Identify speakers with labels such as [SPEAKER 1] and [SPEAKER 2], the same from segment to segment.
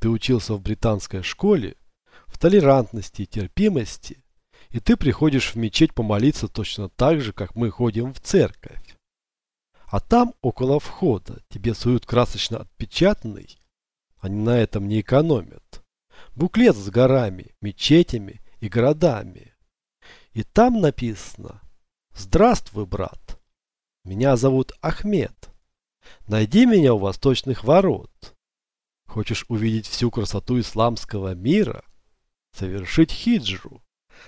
[SPEAKER 1] Ты учился в британской школе, в толерантности и терпимости, и ты приходишь в мечеть помолиться точно так же, как мы ходим в церковь. А там, около входа, тебе суют красочно отпечатанный, они на этом не экономят, буклет с горами, мечетями и городами. И там написано «Здравствуй, брат, меня зовут Ахмед, найди меня у восточных ворот». Хочешь увидеть всю красоту исламского мира? Совершить хиджру?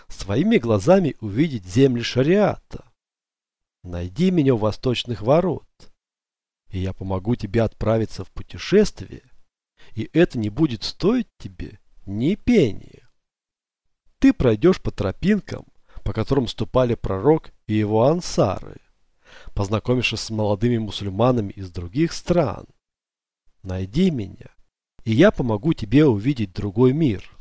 [SPEAKER 1] Своими глазами увидеть земли шариата? Найди меня у восточных ворот, и я помогу тебе отправиться в путешествие, и это не будет стоить тебе ни пения. Ты пройдешь по тропинкам, по которым ступали пророк и его ансары, познакомишься с молодыми мусульманами из других стран. Найди меня, и я помогу тебе увидеть другой мир.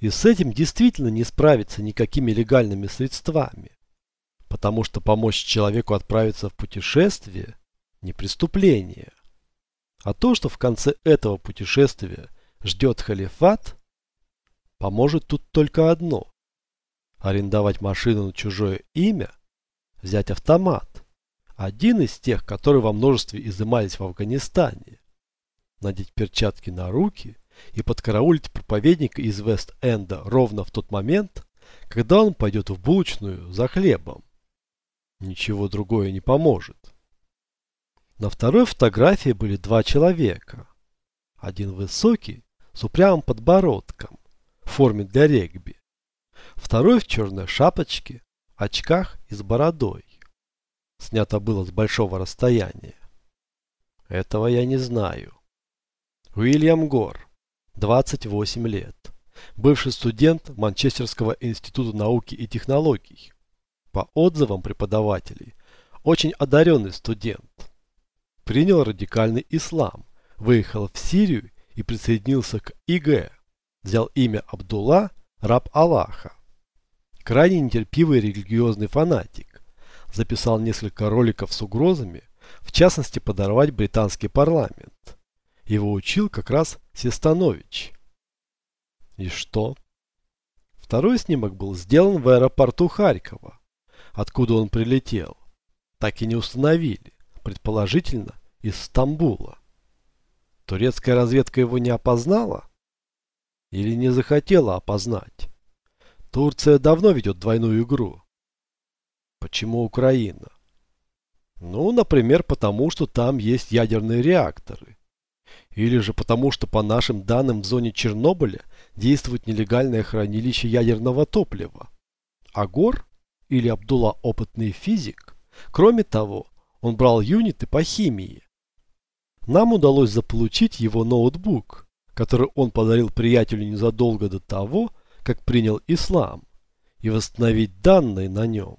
[SPEAKER 1] И с этим действительно не справиться никакими легальными средствами, потому что помочь человеку отправиться в путешествие – не преступление. А то, что в конце этого путешествия ждет халифат, поможет тут только одно – арендовать машину на чужое имя, взять автомат, один из тех, которые во множестве изымались в Афганистане, надеть перчатки на руки и подкараулить проповедника из Вест-Энда ровно в тот момент, когда он пойдет в булочную за хлебом. Ничего другое не поможет. На второй фотографии были два человека. Один высокий, с упрямым подбородком, в форме для регби. Второй в черной шапочке, очках и с бородой. Снято было с большого расстояния. Этого я не знаю. Уильям Гор, 28 лет. Бывший студент Манчестерского института науки и технологий. По отзывам преподавателей, очень одаренный студент. Принял радикальный ислам, выехал в Сирию и присоединился к ИГ. Взял имя Абдулла, раб Аллаха. Крайне нетерпивый религиозный фанатик. Записал несколько роликов с угрозами, в частности подорвать британский парламент его учил как раз Сестанович. И что? Второй снимок был сделан в аэропорту Харькова, откуда он прилетел. Так и не установили, предположительно, из Стамбула. Турецкая разведка его не опознала? Или не захотела опознать? Турция давно ведет двойную игру. Почему Украина? Ну, например, потому что там есть ядерные реакторы. Или же потому, что по нашим данным в зоне Чернобыля действует нелегальное хранилище ядерного топлива. Агор, или Абдулла опытный физик, кроме того, он брал юниты по химии. Нам удалось заполучить его ноутбук, который он подарил приятелю незадолго до того, как принял ислам, и восстановить данные на нем.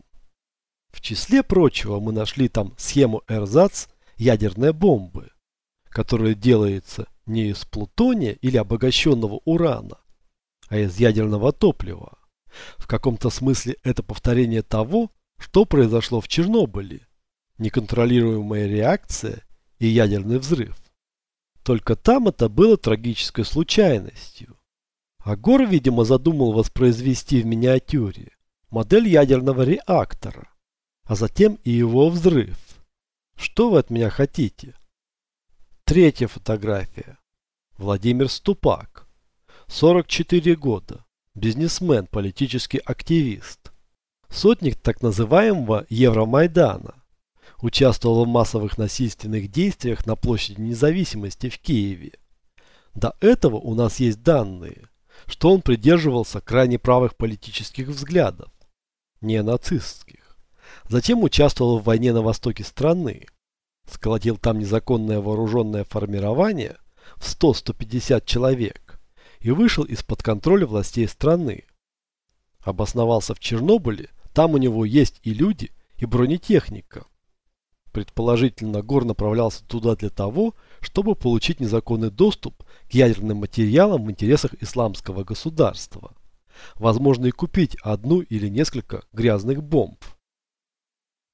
[SPEAKER 1] В числе прочего мы нашли там схему эрзац ядерной бомбы которое делается не из плутония или обогащенного урана, а из ядерного топлива. В каком-то смысле это повторение того, что произошло в Чернобыле. Неконтролируемая реакция и ядерный взрыв. Только там это было трагической случайностью. А Гор, видимо, задумал воспроизвести в миниатюре модель ядерного реактора, а затем и его взрыв. Что вы от меня хотите? Третья фотография. Владимир Ступак. 44 года. Бизнесмен, политический активист. Сотник так называемого Евромайдана. Участвовал в массовых насильственных действиях на площади независимости в Киеве. До этого у нас есть данные, что он придерживался крайне правых политических взглядов, не нацистских. Затем участвовал в войне на востоке страны, сколотил там незаконное вооруженное формирование в 100-150 человек и вышел из-под контроля властей страны. Обосновался в Чернобыле, там у него есть и люди, и бронетехника. Предположительно, Гор направлялся туда для того, чтобы получить незаконный доступ к ядерным материалам в интересах исламского государства. Возможно и купить одну или несколько грязных бомб.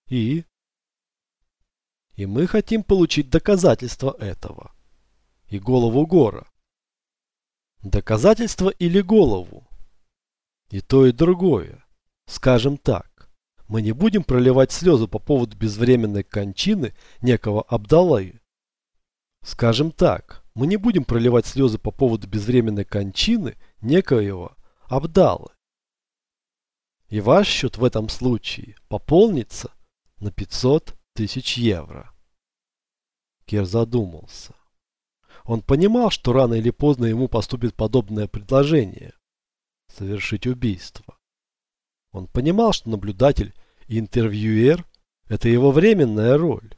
[SPEAKER 1] И и мы хотим получить доказательства этого. И голову Гора. Доказательство или голову? И то, и другое. Скажем так, мы не будем проливать слезы по поводу безвременной кончины некого Абдаллы. Скажем так, мы не будем проливать слезы по поводу безвременной кончины некоего Абдалы. И ваш счет в этом случае пополнится на 500 тысяч евро. Кер задумался. Он понимал, что рано или поздно ему поступит подобное предложение – совершить убийство. Он понимал, что наблюдатель и интервьюер – это его временная роль.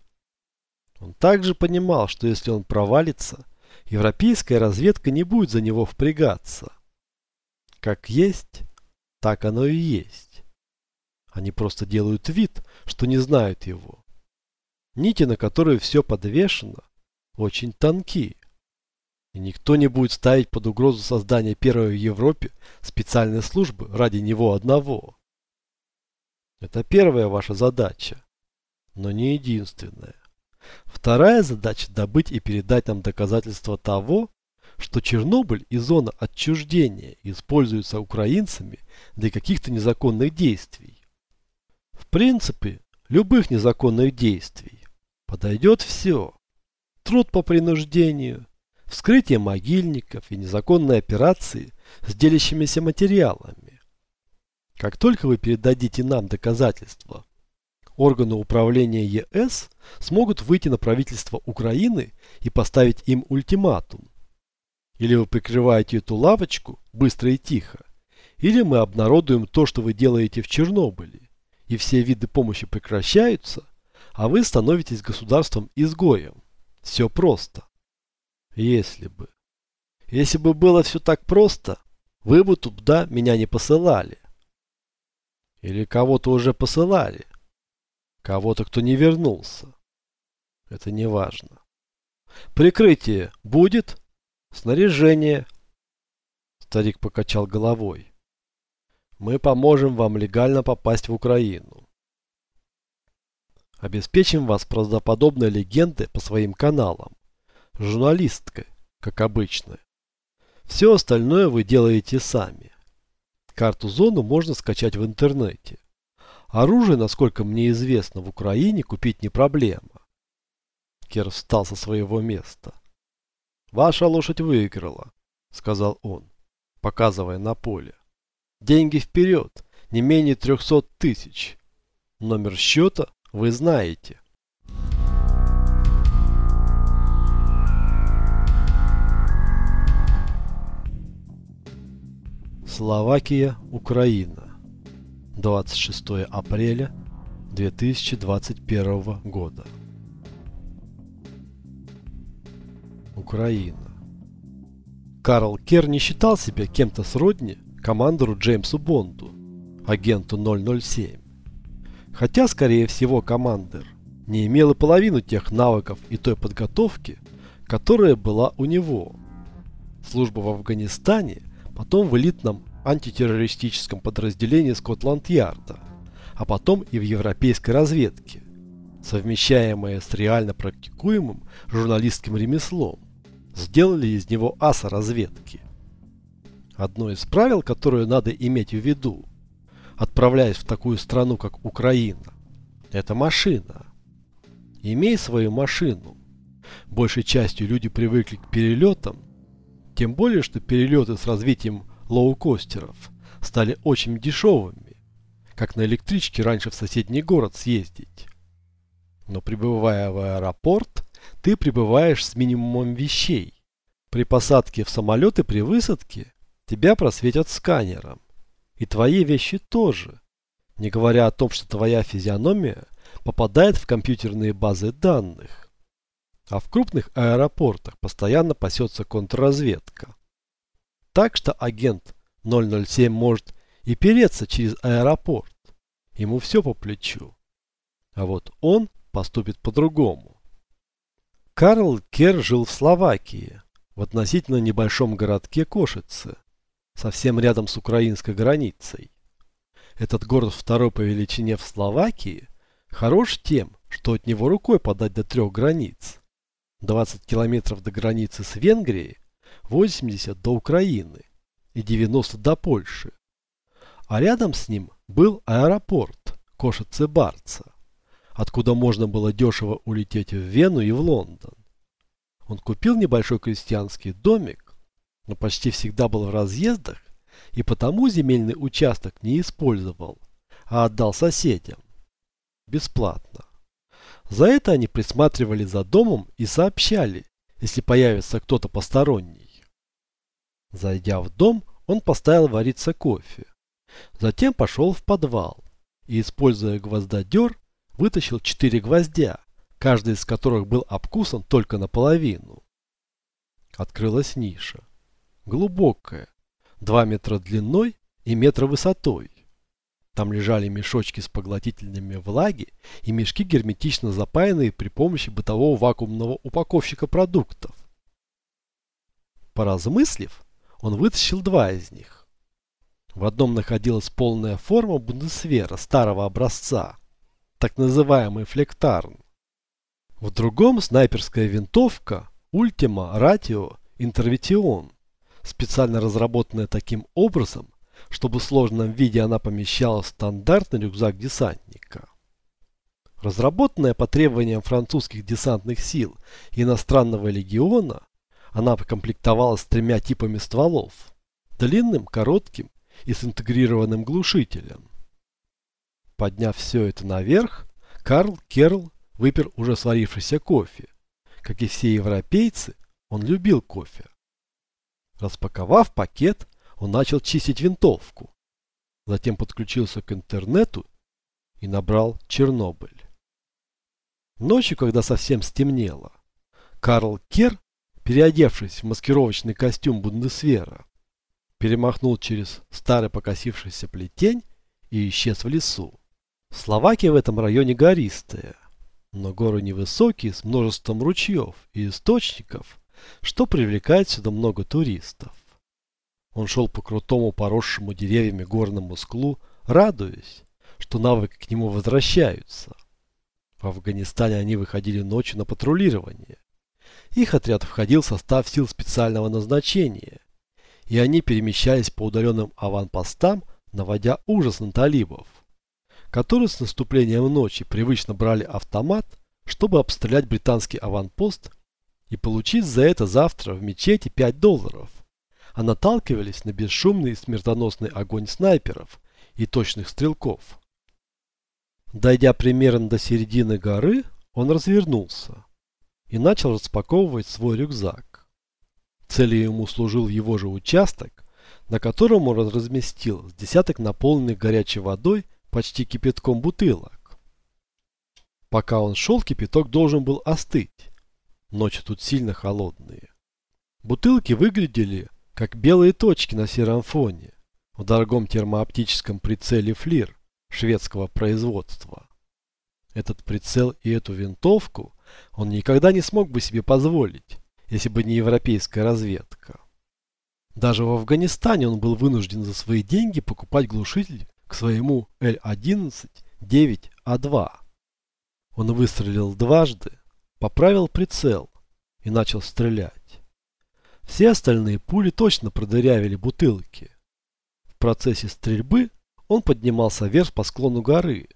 [SPEAKER 1] Он также понимал, что если он провалится, европейская разведка не будет за него впрягаться. Как есть, так оно и есть. Они просто делают вид, что не знают его. Нити, на которые все подвешено, очень тонкие. И никто не будет ставить под угрозу создания первой в Европе специальной службы ради него одного. Это первая ваша задача, но не единственная. Вторая задача – добыть и передать нам доказательства того, что Чернобыль и зона отчуждения используются украинцами для каких-то незаконных действий. В принципе, любых незаконных действий. Подойдет все. Труд по принуждению, вскрытие могильников и незаконные операции с делящимися материалами. Как только вы передадите нам доказательства, органы управления ЕС смогут выйти на правительство Украины и поставить им ультиматум. Или вы прикрываете эту лавочку быстро и тихо, или мы обнародуем то, что вы делаете в Чернобыле, и все виды помощи прекращаются, а вы становитесь государством-изгоем. Все просто. Если бы. Если бы было все так просто, вы бы туда меня не посылали. Или кого-то уже посылали. Кого-то, кто не вернулся. Это не важно. Прикрытие будет? Снаряжение? Старик покачал головой. Мы поможем вам легально попасть в Украину. Обеспечим вас правдоподобной легендой по своим каналам. Журналисткой, как обычно. Все остальное вы делаете сами. Карту зоны можно скачать в интернете. Оружие, насколько мне известно, в Украине купить не проблема. Кер встал со своего места. «Ваша лошадь выиграла», — сказал он, показывая на поле. «Деньги вперед, не менее трехсот тысяч. Номер счета вы знаете». Словакия, Украина. 26 апреля 2021 года. Украина. Карл Кер не считал себя кем-то сродни командору Джеймсу Бонду, агенту 007. Хотя, скорее всего, командир не имел и половину тех навыков и той подготовки, которая была у него. Служба в Афганистане потом в элитном антитеррористическом подразделении Скотланд-Ярда, а потом и в европейской разведке, совмещаемое с реально практикуемым журналистским ремеслом, сделали из него аса разведки. Одно из правил, которое надо иметь в виду, отправляясь в такую страну, как Украина, это машина. Имей свою машину. Большей частью люди привыкли к перелетам, тем более, что перелеты с развитием лоукостеров стали очень дешевыми, как на электричке раньше в соседний город съездить. Но прибывая в аэропорт, ты прибываешь с минимумом вещей. При посадке в самолет и при высадке тебя просветят сканером. И твои вещи тоже. Не говоря о том, что твоя физиономия попадает в компьютерные базы данных. А в крупных аэропортах постоянно пасется контрразведка. Так что агент 007 может и переться через аэропорт. Ему все по плечу. А вот он поступит по-другому. Карл Кер жил в Словакии, в относительно небольшом городке Кошице, совсем рядом с украинской границей. Этот город второй по величине в Словакии хорош тем, что от него рукой подать до трех границ. 20 километров до границы с Венгрией, 80 до Украины и 90 до Польши. А рядом с ним был аэропорт Кошице-Барца, откуда можно было дешево улететь в Вену и в Лондон. Он купил небольшой крестьянский домик, но почти всегда был в разъездах и потому земельный участок не использовал, а отдал соседям. Бесплатно. За это они присматривали за домом и сообщали, если появится кто-то посторонний. Зайдя в дом, он поставил вариться кофе. Затем пошел в подвал и, используя гвоздодер, вытащил четыре гвоздя, каждый из которых был обкусан только наполовину. Открылась ниша. Глубокая, два метра длиной и метра высотой. Там лежали мешочки с поглотительными влаги и мешки герметично запаянные при помощи бытового вакуумного упаковщика продуктов. Поразмыслив, он вытащил два из них. В одном находилась полная форма бундесвера старого образца, так называемый флектарн. В другом снайперская винтовка Ultima Ratio Intervition, специально разработанная таким образом, чтобы в сложном виде она помещалась в стандартный рюкзак десантника. Разработанная по требованиям французских десантных сил и иностранного легиона, она комплектовалась тремя типами стволов – длинным, коротким и с интегрированным глушителем. Подняв все это наверх, Карл Керл выпил уже сварившийся кофе. Как и все европейцы, он любил кофе. Распаковав пакет, он начал чистить винтовку. Затем подключился к интернету и набрал Чернобыль. Ночью, когда совсем стемнело, Карл Кер, переодевшись в маскировочный костюм Бундесвера, перемахнул через старый покосившийся плетень и исчез в лесу. Словакия в этом районе гористая но горы невысокие, с множеством ручьев и источников, что привлекает сюда много туристов. Он шел по крутому поросшему деревьями горному склу, радуясь, что навыки к нему возвращаются. В Афганистане они выходили ночью на патрулирование. Их отряд входил в состав сил специального назначения, и они перемещались по удаленным аванпостам, наводя ужас на талибов которые с наступлением ночи привычно брали автомат, чтобы обстрелять британский аванпост и получить за это завтра в мечети 5 долларов, а наталкивались на бесшумный и смертоносный огонь снайперов и точных стрелков. Дойдя примерно до середины горы, он развернулся и начал распаковывать свой рюкзак. Целью ему служил его же участок, на котором он разместил десяток наполненных горячей водой почти кипятком бутылок. Пока он шел, кипяток должен был остыть. Ночи тут сильно холодные. Бутылки выглядели, как белые точки на сером фоне, в дорогом термооптическом прицеле «Флир» шведского производства. Этот прицел и эту винтовку он никогда не смог бы себе позволить, если бы не европейская разведка. Даже в Афганистане он был вынужден за свои деньги покупать глушитель к своему Л-11-9А2. Он выстрелил дважды, поправил прицел и начал стрелять. Все остальные пули точно продырявили бутылки. В процессе стрельбы он поднимался вверх по склону горы,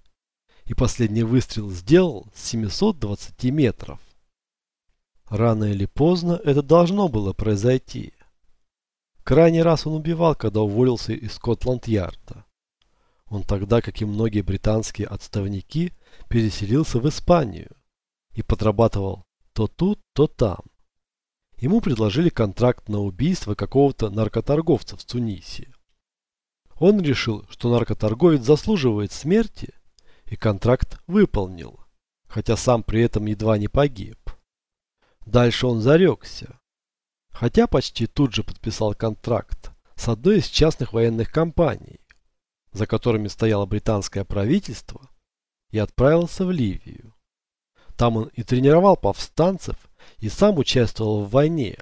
[SPEAKER 1] и последний выстрел сделал с 720 метров. Рано или поздно это должно было произойти. Крайний раз он убивал, когда уволился из Скотланд-Ярда. Он тогда, как и многие британские отставники, переселился в Испанию и подрабатывал то тут, то там. Ему предложили контракт на убийство какого-то наркоторговца в Тунисе. Он решил, что наркоторговец заслуживает смерти, и контракт выполнил, хотя сам при этом едва не погиб. Дальше он зарекся, хотя почти тут же подписал контракт с одной из частных военных компаний, за которыми стояло британское правительство, и отправился в Ливию. Там он и тренировал повстанцев, и сам участвовал в войне.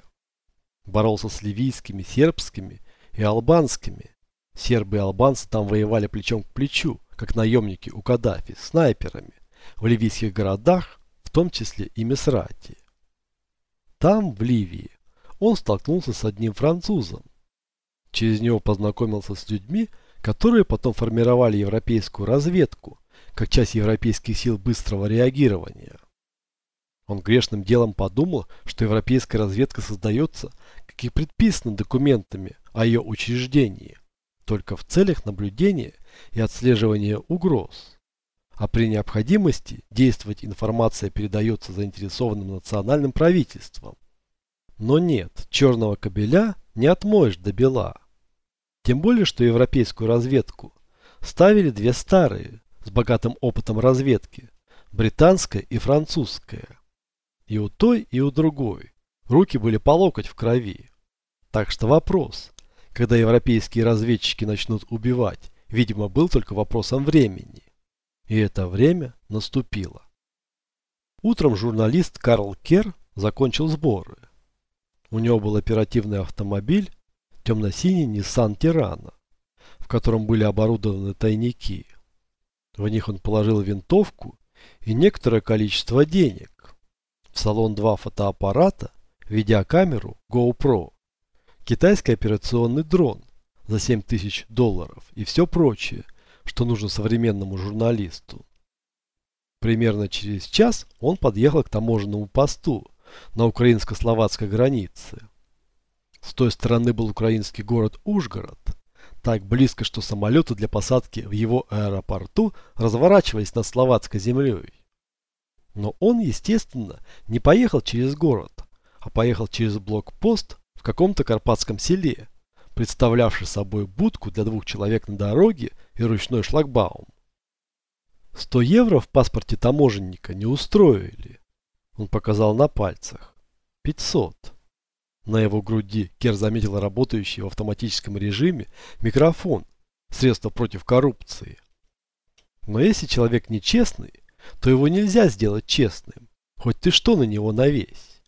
[SPEAKER 1] Боролся с ливийскими, сербскими и албанскими. Сербы и албанцы там воевали плечом к плечу, как наемники у Каддафи, снайперами, в ливийских городах, в том числе и Мисрати. Там, в Ливии, он столкнулся с одним французом. Через него познакомился с людьми, которые потом формировали европейскую разведку, как часть европейских сил быстрого реагирования. Он грешным делом подумал, что европейская разведка создается, как и предписано документами о ее учреждении, только в целях наблюдения и отслеживания угроз. А при необходимости действовать информация передается заинтересованным национальным правительствам. Но нет, черного кабеля не отмоешь до бела. Тем более, что европейскую разведку ставили две старые, с богатым опытом разведки, британская и французская. И у той, и у другой руки были по локоть в крови. Так что вопрос, когда европейские разведчики начнут убивать, видимо, был только вопросом времени. И это время наступило. Утром журналист Карл Кер закончил сборы. У него был оперативный автомобиль, темно-синий Nissan Тирана, в котором были оборудованы тайники. В них он положил винтовку и некоторое количество денег. В салон два фотоаппарата, видеокамеру GoPro, китайский операционный дрон за 7000 долларов и все прочее, что нужно современному журналисту. Примерно через час он подъехал к таможенному посту на украинско-словацкой границе. С той стороны был украинский город Ужгород, так близко, что самолеты для посадки в его аэропорту разворачивались над словацкой землей. Но он, естественно, не поехал через город, а поехал через блокпост в каком-то карпатском селе, представлявший собой будку для двух человек на дороге и ручной шлагбаум. 100 евро в паспорте таможенника не устроили. Он показал на пальцах. 500. На его груди Кер заметил работающий в автоматическом режиме микрофон, средство против коррупции. Но если человек нечестный, то его нельзя сделать честным, хоть ты что на него навесь.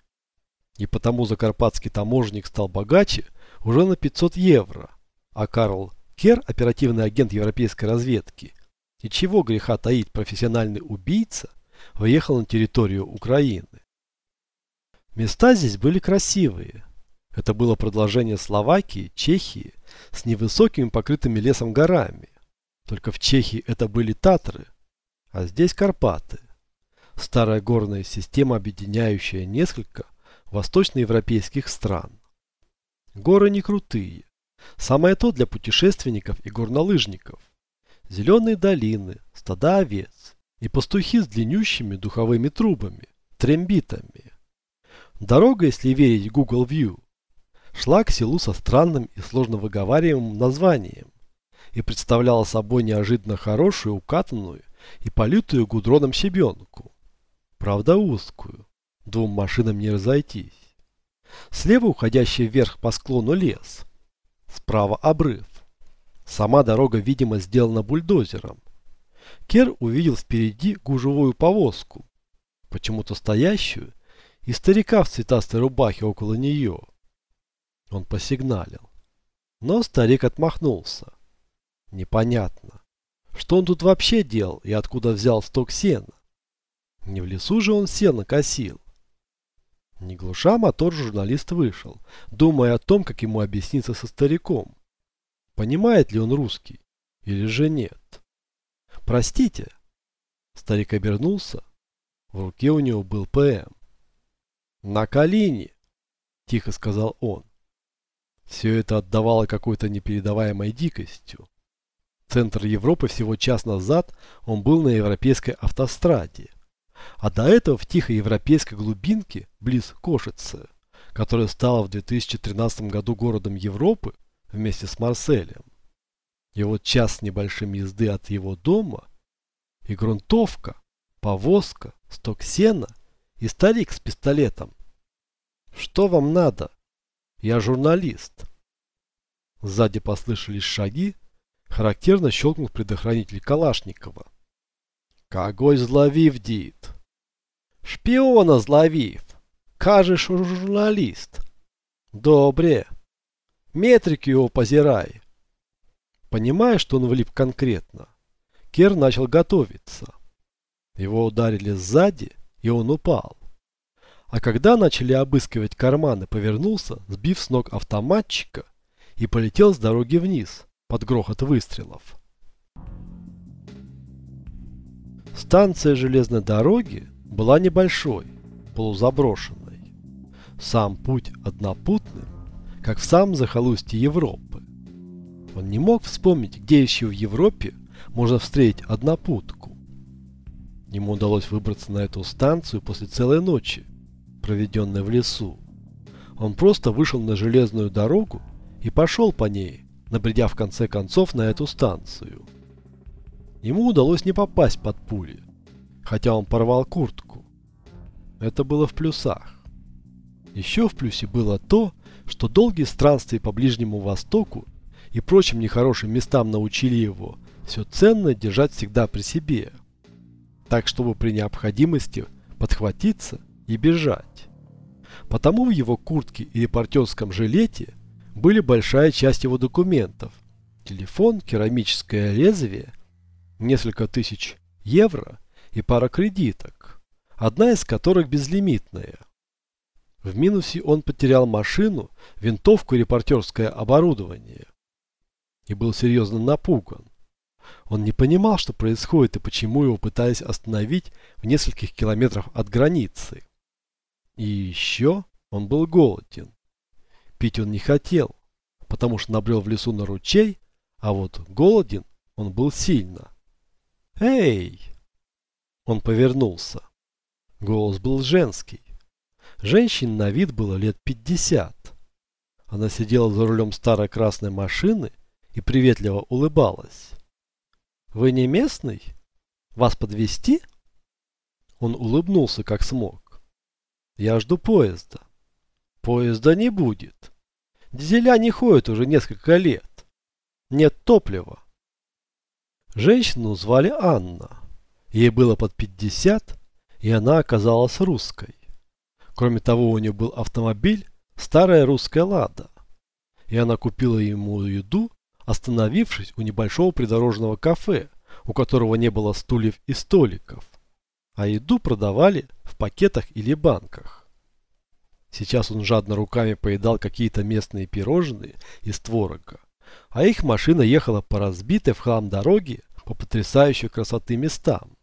[SPEAKER 1] И потому закарпатский таможенник стал богаче уже на 500 евро, а Карл Кер, оперативный агент европейской разведки, и чего греха таить профессиональный убийца, въехал на территорию Украины. Места здесь были красивые. Это было продолжение Словакии, Чехии с невысокими покрытыми лесом горами. Только в Чехии это были Татры, а здесь Карпаты. Старая горная система, объединяющая несколько восточноевропейских стран. Горы не крутые, Самое то для путешественников и горнолыжников. Зеленые долины, стада овец и пастухи с длиннющими духовыми трубами, трембитами. Дорога, если верить Google View, шла к селу со странным и сложно выговариваемым названием и представляла собой неожиданно хорошую, укатанную и политую гудроном щебенку. Правда узкую, двум машинам не разойтись. Слева уходящий вверх по склону лес, Справа обрыв. Сама дорога, видимо, сделана бульдозером. Кер увидел впереди гужевую повозку, почему-то стоящую, и старика в цветастой рубахе около нее. Он посигналил. Но старик отмахнулся. Непонятно, что он тут вообще делал и откуда взял сток сена. Не в лесу же он сено косил. Не глуша мотор, журналист вышел, думая о том, как ему объясниться со стариком. Понимает ли он русский или же нет? Простите. Старик обернулся. В руке у него был ПМ. На колени, тихо сказал он. Все это отдавало какой-то непередаваемой дикостью. Центр Европы всего час назад он был на европейской автостраде. А до этого в тихой европейской глубинке, близ Кошицы, которая стала в 2013 году городом Европы вместе с Марселем. И вот час с небольшим езды от его дома, и грунтовка, повозка, сток сена и старик с пистолетом. Что вам надо? Я журналист. Сзади послышались шаги, характерно щелкнул предохранитель Калашникова. Какой зловив дід! Шпиона зловив! Кажеш, журналист. Добре. Метрики его позирай. Понимая, что он влип конкретно, Кер начал готовиться. Его ударили сзади, и он упал. А когда начали обыскивать карманы, повернулся, сбив с ног автоматчика и полетел с дороги вниз, под грохот выстрелов. Станция железной дороги была небольшой, полузаброшенной. Сам путь однопутным, как в самом захолустье Европы. Он не мог вспомнить, где еще в Европе можно встретить однопутку. Ему удалось выбраться на эту станцию после целой ночи, проведенной в лесу. Он просто вышел на железную дорогу и пошел по ней, набредя в конце концов на эту станцию. Ему удалось не попасть под пули, хотя он порвал куртку. Это было в плюсах. Еще в плюсе было то, что долгие странствия по Ближнему Востоку и прочим нехорошим местам научили его все ценное держать всегда при себе, так чтобы при необходимости подхватиться и бежать. Потому в его куртке и репортерском жилете были большая часть его документов, телефон, керамическое лезвие, несколько тысяч евро и пара кредиток, одна из которых безлимитная. В минусе он потерял машину, винтовку и репортерское оборудование. И был серьезно напуган. Он не понимал, что происходит и почему его пытались остановить в нескольких километрах от границы. И еще он был голоден. Пить он не хотел, потому что набрел в лесу на ручей, а вот голоден он был сильно. «Эй!» Он повернулся. Голос был женский. Женщин на вид было лет пятьдесят. Она сидела за рулем старой красной машины и приветливо улыбалась. «Вы не местный? Вас подвести? Он улыбнулся как смог. «Я жду поезда». «Поезда не будет. Дизеля не ходят уже несколько лет. Нет топлива». Женщину звали Анна. Ей было под 50, и она оказалась русской. Кроме того, у нее был автомобиль, старая русская «Лада». И она купила ему еду остановившись у небольшого придорожного кафе, у которого не было стульев и столиков, а еду продавали в пакетах или банках. Сейчас он жадно руками поедал какие-то местные пирожные из творога, а их машина ехала по разбитой в хлам дороге по потрясающей красоты местам.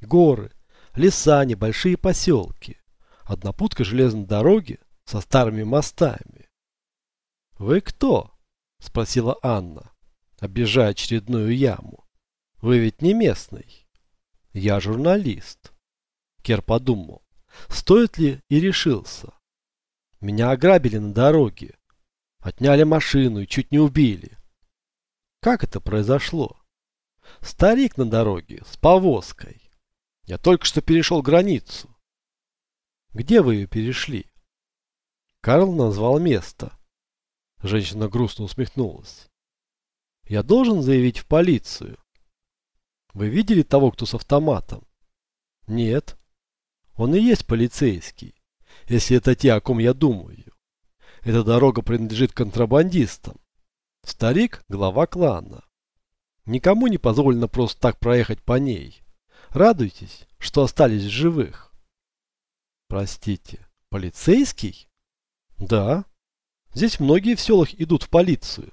[SPEAKER 1] Горы, леса, небольшие поселки, однопутка железной дороги со старыми мостами. «Вы кто?» – спросила Анна, обижая очередную яму. «Вы ведь не местный». «Я журналист». Кер подумал, стоит ли и решился. «Меня ограбили на дороге. Отняли машину и чуть не убили». «Как это произошло?» «Старик на дороге, с повозкой. Я только что перешел границу». «Где вы ее перешли?» Карл назвал место. Женщина грустно усмехнулась. Я должен заявить в полицию. Вы видели того, кто с автоматом? Нет. Он и есть полицейский, если это те, о ком я думаю. Эта дорога принадлежит контрабандистам. Старик – глава клана. Никому не позволено просто так проехать по ней. Радуйтесь, что остались живых. Простите, полицейский? Да. Здесь многие в селах идут в полицию.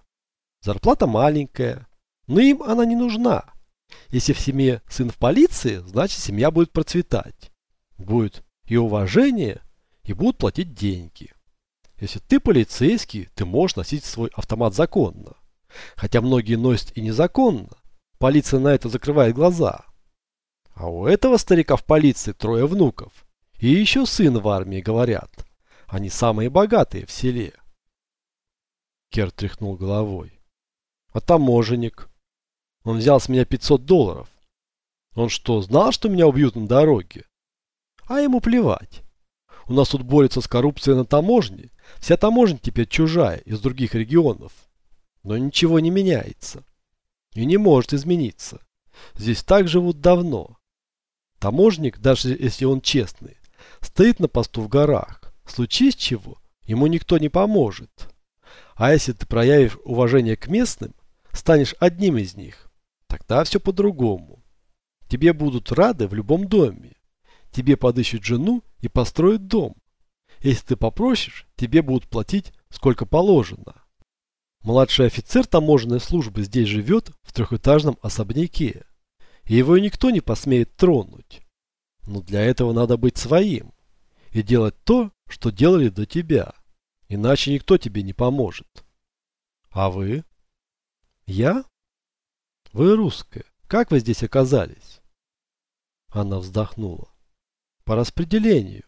[SPEAKER 1] Зарплата маленькая, но им она не нужна. Если в семье сын в полиции, значит семья будет процветать. Будет и уважение, и будут платить деньги. Если ты полицейский, ты можешь носить свой автомат законно. Хотя многие носят и незаконно. Полиция на это закрывает глаза. А у этого старика в полиции трое внуков. И еще сын в армии, говорят. Они самые богатые в селе. Кер тряхнул головой. А таможенник? Он взял с меня 500 долларов. Он что, знал, что меня убьют на дороге? А ему плевать. У нас тут борется с коррупцией на таможне. Вся таможня теперь чужая, из других регионов. Но ничего не меняется. И не может измениться. Здесь так живут давно. Таможник, даже если он честный, стоит на посту в горах. Случись чего, ему никто не поможет. А если ты проявишь уважение к местным, станешь одним из них, тогда все по-другому. Тебе будут рады в любом доме. Тебе подыщут жену и построят дом. Если ты попросишь, тебе будут платить сколько положено. Младший офицер таможенной службы здесь живет в трехэтажном особняке, и его никто не посмеет тронуть. Но для этого надо быть своим и делать то, что делали до тебя, иначе никто тебе не поможет. А вы? Я? Вы русская. Как вы здесь оказались? Она вздохнула. По распределению.